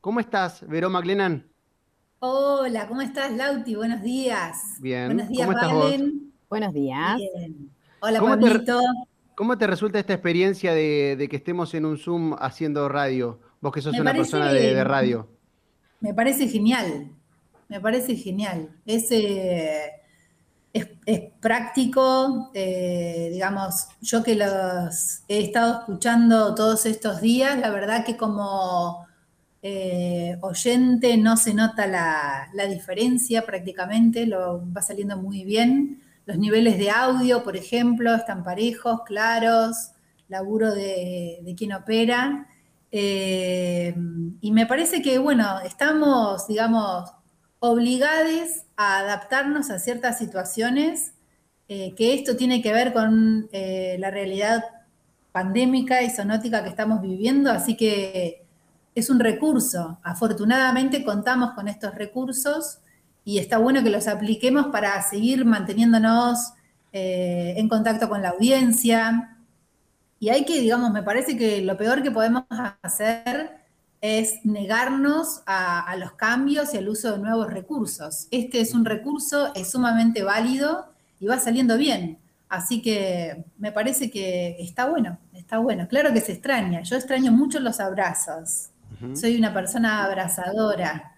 ¿Cómo estás, Verón McLennan? Hola, ¿cómo estás, Lauti? Buenos días. Bien. Buenos días, ¿Cómo estás Valen. Buenos días. Bien. Hola, ¿Cómo te-. ¿Cómo te resulta esta experiencia de, de que estemos en un Zoom haciendo radio? Vos que sos Me una parece- persona de, de radio. Me parece genial. Me parece genial. Es, eh, es, es práctico, eh, digamos, yo que los he estado escuchando todos estos días, la verdad que como eh, oyente no se nota la, diferencia prácticamente, lo va saliendo muy bien. Los niveles de audio, por ejemplo, están parejos, claros, laburo de, quien opera. Eh, y me parece que, bueno, estamos, digamos, obligados a adaptarnos a ciertas situaciones, eh, que esto tiene que ver con la realidad pandémica y sonótica que estamos viviendo, así que es un recurso. Afortunadamente contamos con estos recursos y está bueno que los apliquemos para seguir manteniéndonos eh, en contacto con la audiencia. Y hay que, digamos, me parece que lo peor que podemos hacer es negarnos a, a los cambios y al uso de nuevos recursos. Este es un recurso, es sumamente válido y va saliendo bien. Así que me parece que está bueno, está bueno. Claro que se extraña. Yo extraño mucho los abrazos. Soy una persona abrazadora.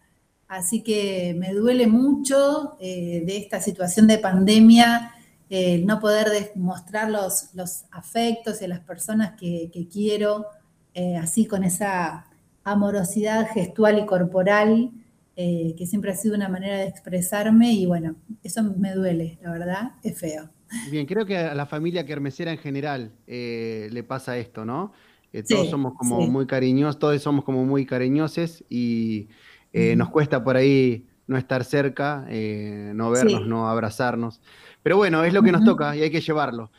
Así que me duele mucho eh, de esta situación de pandemia, eh, el no poder demostrar los, los afectos y a las personas que, que quiero, eh, así con esa amorosidad gestual y corporal, eh, que siempre ha sido una manera de expresarme y bueno, eso me duele, la verdad, es feo. Bien, creo que a la familia kermesera en general le pasa esto, ¿no? Eh, todos Sí, somos como sí. muy cariñosos, todos somos como muy cariñosos y eh, nos cuesta por ahí no estar cerca, eh, no vernos, Sí. no abrazarnos. Pero bueno, es lo que nos toca y hay que llevarlo.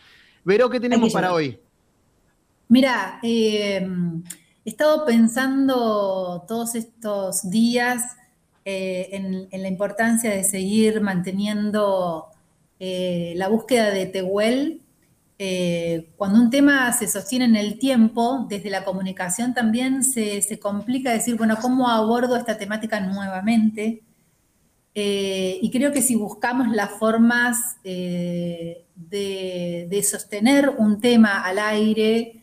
Vero, ¿qué tenemos para hoy? Mira, eh, he estado pensando todos estos días en, en la importancia de seguir manteniendo la búsqueda de Tehuel. Eh, cuando un tema se sostiene en el tiempo, desde la comunicación también se, complica decir, bueno, ¿cómo abordo esta temática nuevamente? Eh, y creo que si buscamos las formas eh, de, sostener un tema al aire,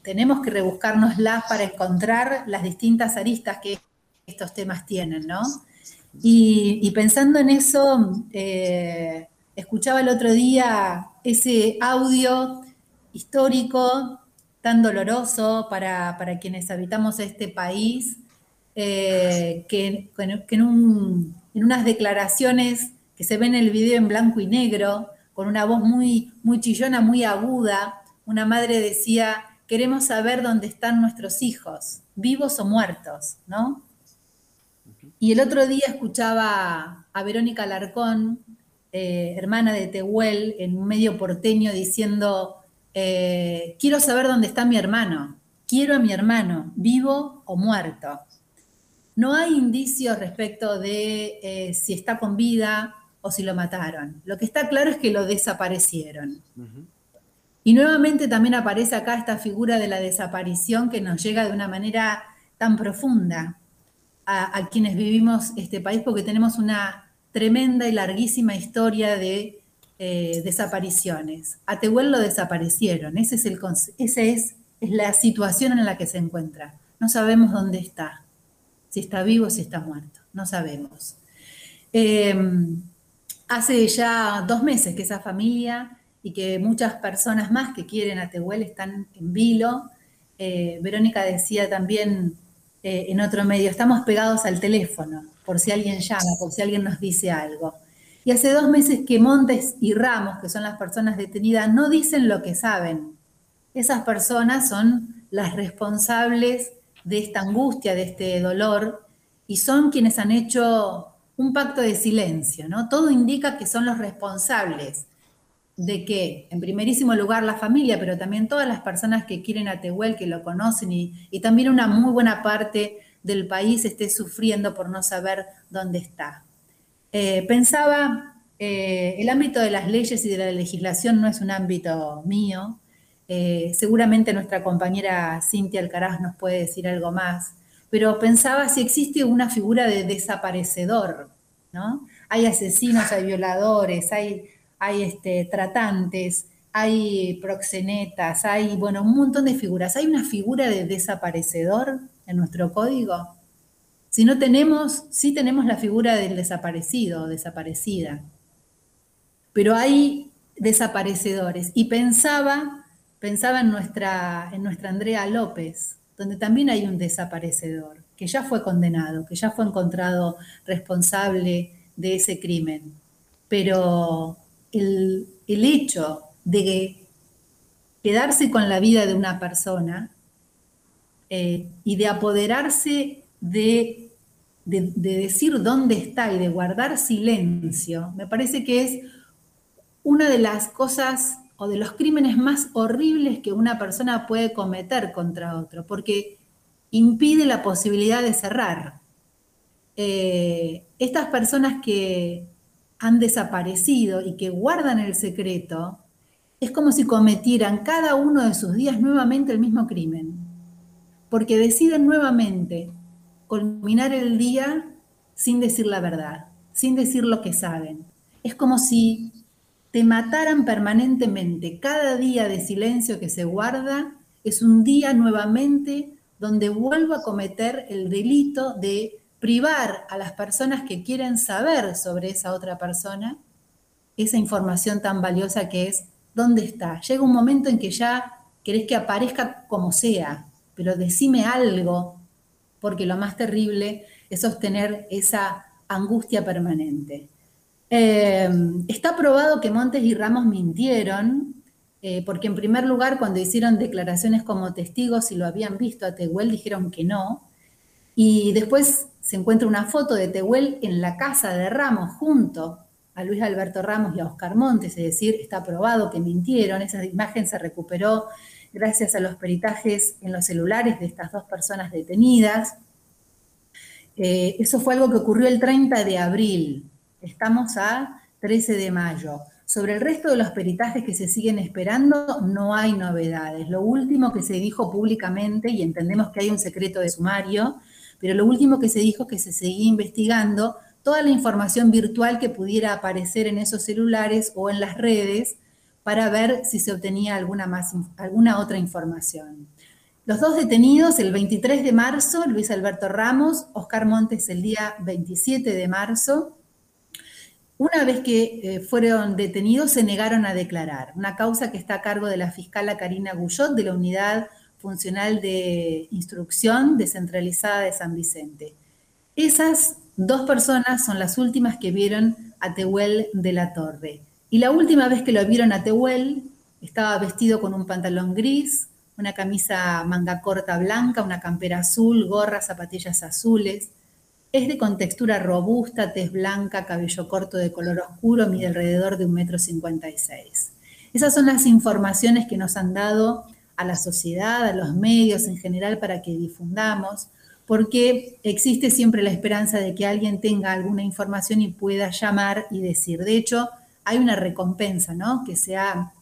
tenemos que rebuscárnoslas para encontrar las distintas aristas que estos temas tienen, ¿no? Y, pensando en eso, escuchaba el otro día ese audio histórico tan doloroso para, para quienes habitamos este país, eh, que, que en, un- en unas declaraciones que se ven en el video en blanco y negro, con una voz muy, muy chillona, muy aguda, una madre decía, queremos saber dónde están nuestros hijos, vivos o muertos, ¿no? Y el otro día escuchaba a Verónica Larcón, eh, hermana de Tehuel, en un medio porteño diciendo, eh, quiero saber dónde está mi hermano, quiero a mi hermano, vivo o muerto. No hay indicios respecto de eh, si está con vida o si lo mataron. Lo que está claro es que lo desaparecieron. Y nuevamente también aparece acá esta figura de la desaparición que nos llega de una manera tan profunda a, a quienes vivimos este país porque tenemos una tremenda y larguísima historia de eh, desapariciones. A Tehuel lo desaparecieron, ese es, la situación en la que se encuentra. No sabemos dónde está, si está vivo o si está muerto, no sabemos. Eh, hace ya dos meses que esa familia y que muchas personas más que quieren a Tehuel están en vilo. Eh, Verónica decía también eh, en otro medio, estamos pegados al teléfono por si alguien llama, por si alguien nos dice algo. Y hace dos meses que Montes y Ramos, que son las personas detenidas, no dicen lo que saben. Esas personas son las responsables de esta angustia, de este dolor, y son quienes han hecho un pacto de silencio, ¿no? Todo indica que son los responsables de que, en primerísimo lugar, la familia, pero también todas las personas que quieren a Tehuel, que lo conocen, y, y también una muy buena parte del país esté sufriendo por no saber dónde está. Eh, pensaba, eh, el ámbito de las leyes y de la legislación no es un ámbito mío, eh, seguramente nuestra compañera Cintia Alcaraz nos puede decir algo más, pero pensaba si existe una figura de desaparecedor, ¿no? Hay asesinos, hay violadores, hay, hay este, tratantes, hay proxenetas, hay, bueno, un montón de figuras. ¿Hay una figura de desaparecedor en nuestro código? Si no tenemos, sí tenemos la figura del desaparecido o desaparecida, pero hay desaparecedores. Y pensaba, pensaba en nuestra, en nuestra Andrea López, donde también hay un desaparecedor, que ya fue condenado, que ya fue encontrado responsable de ese crimen. Pero el, hecho de quedarse con la vida de una persona eh, y de apoderarse de, de, decir dónde está y de guardar silencio, me parece que es una de las cosas o de los crímenes más horribles que una persona puede cometer contra otro, porque impide la posibilidad de cerrar. Eh, estas personas que han desaparecido y que guardan el secreto, es como si cometieran cada uno de sus días nuevamente el mismo crimen, porque deciden nuevamente culminar el día sin decir la verdad, sin decir lo que saben. Es como si te mataran permanentemente. Cada día de silencio que se guarda es un día nuevamente donde vuelvo a cometer el delito de privar a las personas que quieren saber sobre esa otra persona esa información tan valiosa que es dónde está. Llega un momento en que ya querés que aparezca como sea, pero decime algo, porque lo más terrible es sostener esa angustia permanente. Eh, está probado que Montes y Ramos mintieron, eh, porque en primer lugar, cuando hicieron declaraciones como testigos y lo habían visto a Tehuel, dijeron que no. Y después se encuentra una foto de Tehuel en la casa de Ramos junto a Luis Alberto Ramos y a Oscar Montes, es decir, está probado que mintieron. Esa imagen se recuperó gracias a los peritajes en los celulares de estas dos personas detenidas. Eh, eso fue algo que ocurrió el 30 de abril. Estamos a 13 de mayo. Sobre el resto de los peritajes que se siguen esperando, no hay novedades. Lo último que se dijo públicamente, y entendemos que hay un secreto de sumario, pero lo último que se dijo es que se seguía investigando toda la información virtual que pudiera aparecer en esos celulares o en las redes para ver si se obtenía alguna, más, alguna otra información. Los dos detenidos el 23 de marzo, Luis Alberto Ramos, Oscar Montes el día 27 de marzo, una vez que eh, fueron detenidos, se negaron a declarar, una causa que está a cargo de la fiscala Karina Guyot de la Unidad Funcional de Instrucción Descentralizada de San Vicente. Esas dos personas son las últimas que vieron a Tehuel de la Torre. Y la última vez que lo vieron a Tehuel, estaba vestido con un pantalón gris, una camisa manga corta blanca, una campera azul, gorra, zapatillas azules, es de contextura robusta, tez blanca, cabello corto de color oscuro, mide alrededor de un metro cincuenta y seis. Esas son las informaciones que nos han dado a la sociedad, a los medios en general para que difundamos, porque existe siempre la esperanza de que alguien tenga alguna información y pueda llamar y decir. De hecho, hay una recompensa ¿no? que se ha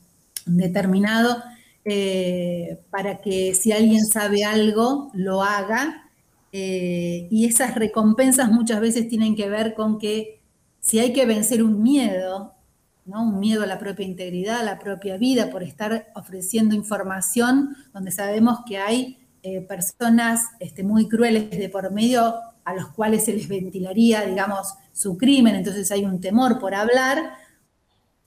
determinado eh, para que si alguien sabe algo, lo haga eh, y esas recompensas muchas veces tienen que ver con que si hay que vencer un miedo, ¿no? un miedo a la propia integridad, a la propia vida, por estar ofreciendo información donde sabemos que hay eh, personas este, muy crueles de por medio a los cuales se les ventilaría, digamos, su crimen, entonces hay un temor por hablar,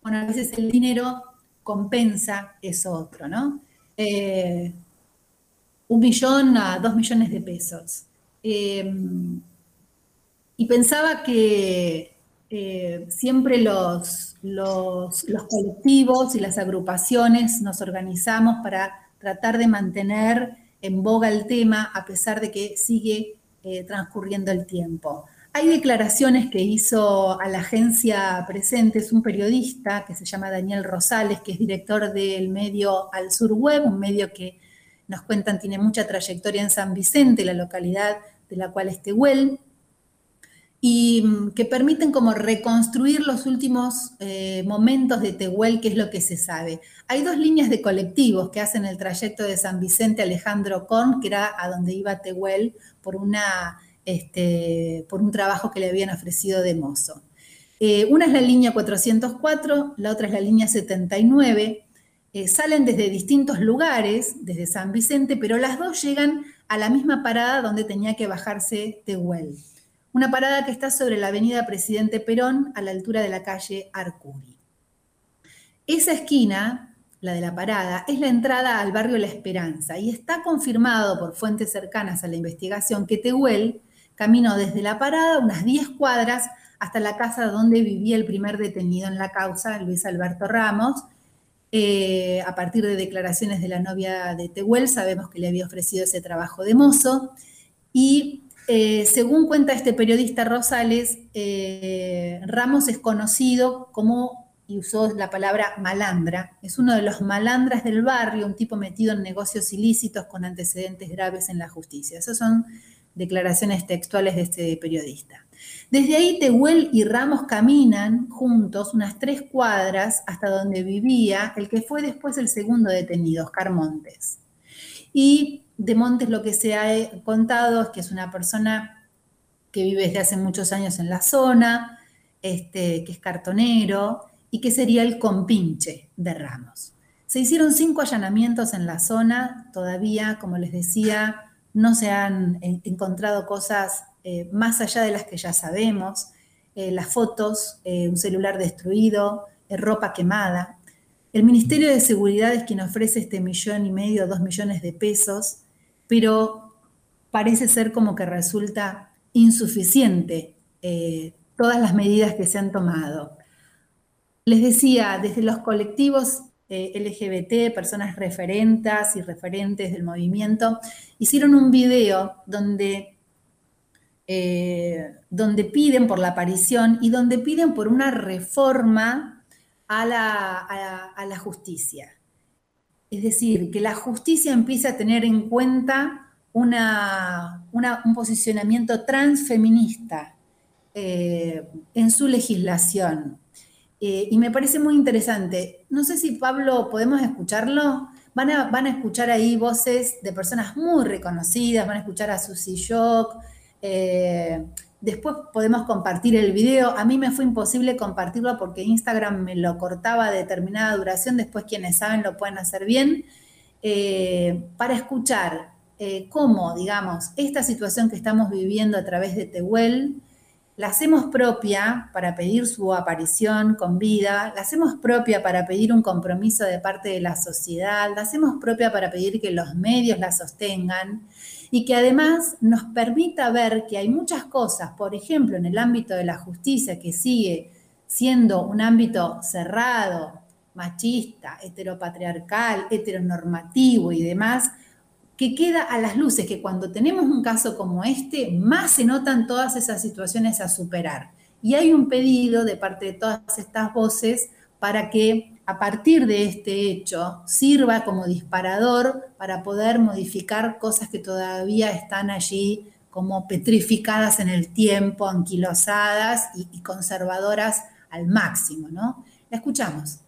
bueno, a veces el dinero compensa eso otro, ¿no? Eh, un millón a dos millones de pesos. Em, y pensaba que eh, siempre los, los, colectivos y las agrupaciones nos organizamos para tratar de mantener en boga el tema a pesar de que sigue eh, transcurriendo el tiempo. Hay declaraciones que hizo a la agencia presente, es un periodista que se llama Daniel Rosales, que es director del medio Al Sur Web, un medio que nos cuentan tiene mucha trayectoria en San Vicente, la localidad de la cual es Tehuel. y mm, que permiten como reconstruir los últimos eh, momentos de Tehuel, que es lo que se sabe. Hay dos líneas de colectivos que hacen el trayecto de San Vicente Alejandro Korn, que era a donde iba Tehuel por, una, este, por un trabajo que le habían ofrecido de mozo. Eh, una es la línea 404, la otra es la línea 79. Eh, salen desde distintos lugares, desde San Vicente, pero las dos llegan a la misma parada donde tenía que bajarse Tehuel una parada que está sobre la avenida Presidente Perón a la altura de la calle Arcuri. Esa esquina, la de la parada, es la entrada al barrio La Esperanza y está confirmado por fuentes cercanas a la investigación que Tehuel caminó desde la parada unas 10 cuadras hasta la casa donde vivía el primer detenido en la causa, Luis Alberto Ramos. Eh, a partir de declaraciones de la novia de Tehuel, sabemos que le había ofrecido ese trabajo de mozo. Y eh, según cuenta este periodista Rosales, eh, Ramos es conocido como, y usó la palabra malandra, es uno de los malandras del barrio, un tipo metido en negocios ilícitos con antecedentes graves en la justicia. Esas son declaraciones textuales de este periodista. Desde ahí Tehuel y Ramos caminan juntos unas tres cuadras hasta donde vivía el que fue después el segundo detenido, Oscar Montes. Y de Montes lo que se ha contado es que es una persona que vive desde hace muchos años en la zona, este, que es cartonero y que sería el compinche de Ramos. Se hicieron cinco allanamientos en la zona, todavía, como les decía, no se han encontrado cosas eh, más allá de las que ya sabemos, eh, las fotos, eh, un celular destruido, ropa quemada. El Ministerio de Seguridad es quien ofrece este millón y medio, dos millones de pesos pero parece ser como que resulta insuficiente eh, todas las medidas que se han tomado. Les decía, desde los colectivos eh, LGBT, personas referentas y referentes del movimiento, hicieron un video donde, eh, donde piden por la aparición y donde piden por una reforma a la justicia. Es decir, que la justicia empiece a tener en cuenta un posicionamiento transfeminista eh, en su legislación. Eh, y me parece muy interesante. No sé si Pablo, ¿podemos escucharlo? Van a, van a escuchar ahí voces de personas muy reconocidas, van a escuchar a Susie Shock, eh, Después podemos compartir el video. A mí me fue imposible compartirlo porque Instagram me lo cortaba a determinada duración. Después quienes saben lo pueden hacer bien. Eh, para escuchar cómo, digamos, esta situación que estamos viviendo a través de Tehuel, la hacemos propia para pedir su aparición con vida, la hacemos propia para pedir un compromiso de parte de la sociedad, la hacemos propia para pedir que los medios la sostengan y que además nos permita ver que hay muchas cosas, por ejemplo, en el ámbito de la justicia, que sigue siendo un ámbito cerrado, machista, heteropatriarcal, heteronormativo y demás, que queda a las luces que cuando tenemos un caso como este, más se notan todas esas situaciones a superar. Y hay un pedido de parte de todas estas voces para que a partir de este hecho sirva como disparador para poder modificar cosas que todavía están allí como petrificadas en el tiempo, anquilosadas y, conservadoras al máximo, ¿no? La escuchamos.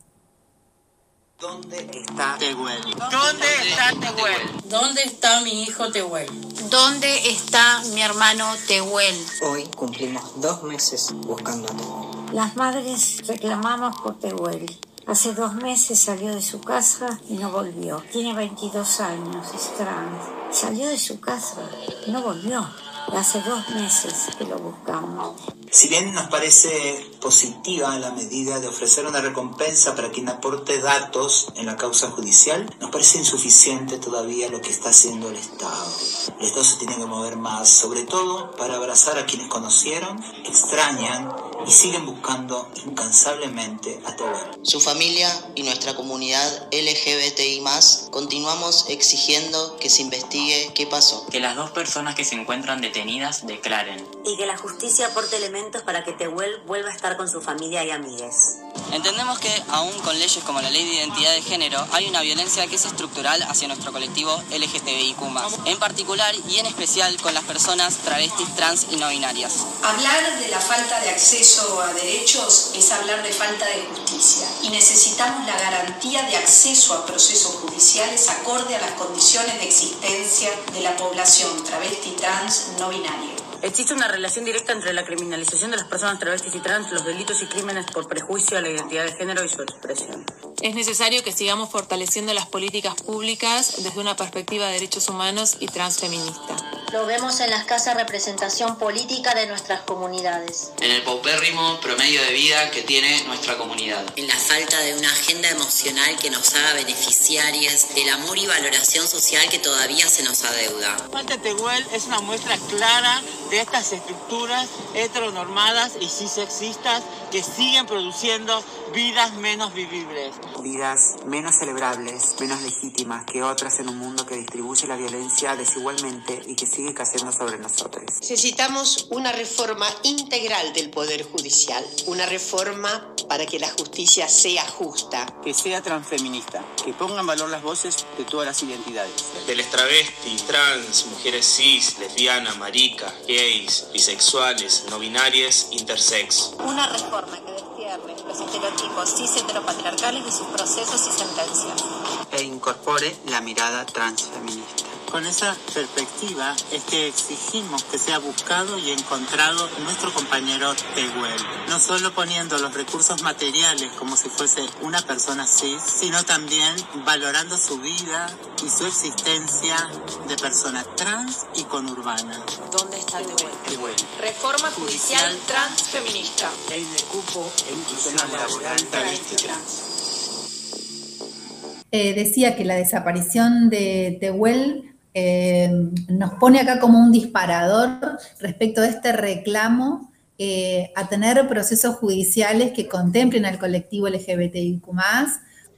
¿Dónde está Tehuel? ¿Dónde está Tehuel? ¿Dónde está mi hijo Tehuel? ¿Dónde está mi hermano Tehuel? Hoy cumplimos dos meses buscando a Tehuel. Las madres reclamamos por Tehuel. Hace dos meses salió de su casa y no volvió. Tiene 22 años, es trans. Salió de su casa, y no volvió. Hace dos meses que lo buscamos. Si bien nos parece positiva la medida de ofrecer una recompensa para quien aporte datos en la causa judicial, nos parece insuficiente todavía lo que está haciendo el Estado. El Estado se tiene que mover más, sobre todo para abrazar a quienes conocieron, extrañan y siguen buscando incansablemente a Tehuel. Su familia y nuestra comunidad LGBTI continuamos exigiendo que se investigue qué pasó. Que las dos personas que se encuentran detenidas declaren. Y que la justicia aporte elementos para que Tehuel vuelva a estar con su familia y amigues. Entendemos que, aún con leyes como la Ley de Identidad de Género, hay una violencia que es estructural hacia nuestro colectivo LGTBIQ, en particular y en especial con las personas travestis, trans y no binarias. Hablar de la falta de acceso a derechos es hablar de falta de justicia y necesitamos la garantía de acceso a procesos judiciales acorde a las condiciones de existencia de la población travesti, trans, no binaria. Existe una relación directa entre la criminalización de las personas travestis y trans, los delitos y crímenes por prejuicio a la identidad de género y su expresión. Es necesario que sigamos fortaleciendo las políticas públicas desde una perspectiva de derechos humanos y transfeminista. Lo vemos en la escasa representación política de nuestras comunidades. En el paupérrimo promedio de vida que tiene nuestra comunidad. En la falta de una agenda emocional que nos haga beneficiarias del amor y valoración social que todavía se nos adeuda. Falta Tehuel es una muestra clara de estas estructuras heteronormadas y cisexistas que siguen produciendo vidas menos vivibles. Vidas menos celebrables, menos legítimas que otras en un mundo que distribuye la violencia desigualmente y que sigue cayendo sobre nosotros. Necesitamos una reforma integral del Poder Judicial, una reforma para que la justicia sea justa. Que sea transfeminista, que ponga en valor las voces de todas las identidades. De las travestis, trans, mujeres cis, lesbianas, maricas, gays, bisexuales, no binarias, intersex. Una reforma que destierre los estereotipos cis heteropatriarcales de sus procesos y sentencias. E incorpore la mirada transfeminista. Con esa perspectiva es que exigimos que sea buscado y encontrado nuestro compañero Tehuel, no solo poniendo los recursos materiales como si fuese una persona cis, sino también valorando su vida y su existencia de persona trans y conurbana. ¿Dónde está Tehuel? Tehuel. Reforma judicial transfeminista. Ley de cupo e inclusión laboral travesti trans. Eh, decía que la desaparición de Tehuel eh, nos pone acá como un disparador respecto de este reclamo eh, a tener procesos judiciales que contemplen al colectivo LGBTIQ+,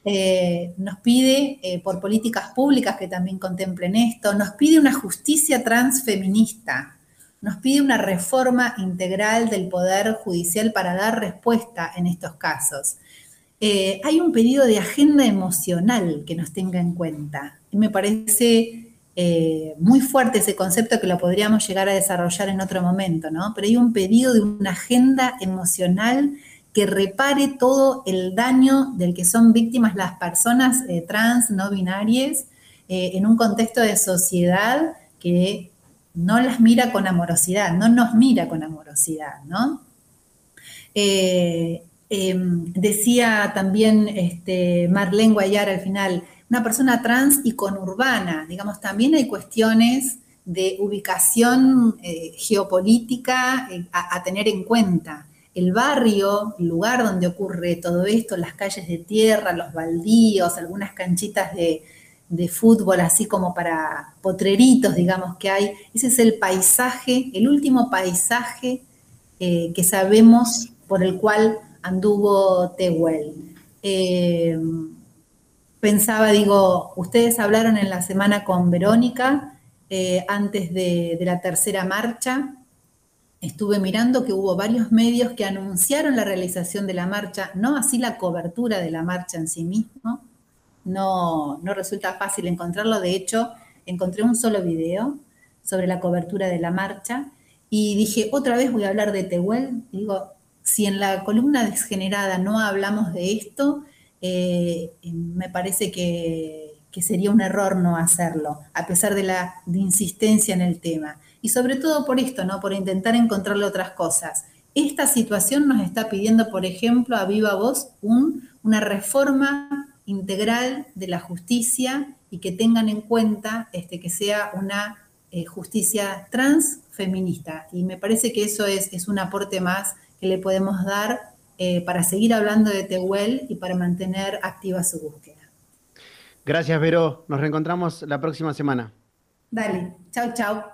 eh, nos pide por políticas públicas que también contemplen esto, nos pide una justicia transfeminista, nos pide una reforma integral del Poder Judicial para dar respuesta en estos casos. Hay un pedido de agenda emocional que nos tenga en cuenta. Y me parece eh, muy fuerte ese concepto que lo podríamos llegar a desarrollar en otro momento, ¿no? Pero hay un pedido de una agenda emocional que repare todo el daño del que son víctimas las personas eh, trans, no binarias, eh, en un contexto de sociedad que no las mira con amorosidad, no nos mira con amorosidad, ¿no? Em, decía también este, Marlene Guayar al final, una persona trans y conurbana, digamos, también hay cuestiones de ubicación eh, geopolítica eh, a, tener en cuenta. El barrio, el lugar donde ocurre todo esto, las calles de tierra, los baldíos, algunas canchitas de, de fútbol, así como para potreritos, digamos, que hay, ese es el paisaje, el último paisaje eh, que sabemos por el cual anduvo Tehuel. Pensaba, digo, ustedes hablaron en la semana con Verónica, eh, antes de, la tercera marcha, estuve mirando que hubo varios medios que anunciaron la realización de la marcha, no así la cobertura de la marcha en sí mismo, no, no resulta fácil encontrarlo, de hecho, encontré un solo video sobre la cobertura de la marcha y dije, otra vez voy a hablar de Tehuel, digo, si en la columna desgenerada no hablamos de esto, eh, me parece que, que, sería un error no hacerlo, a pesar de la insistencia en el tema. Y sobre todo por esto, ¿no? Por intentar encontrarle otras cosas. Esta situación nos está pidiendo, por ejemplo, a viva voz, un, una reforma integral de la justicia y que tengan en cuenta este, que sea una eh, justicia transfeminista. Y me parece que eso es, es un aporte más que le podemos dar eh, para seguir hablando de Tehuel y para mantener activa su búsqueda. Gracias, Vero. Nos reencontramos la próxima semana. Dale, chao, chao.